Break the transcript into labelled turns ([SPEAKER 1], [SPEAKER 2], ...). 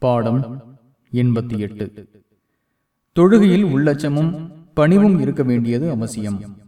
[SPEAKER 1] பாடம் எண்பத்தி எட்டு. தொழுகையில் உள்ளச்சமும் பணிவும் இருக்க வேண்டியது அவசியம்.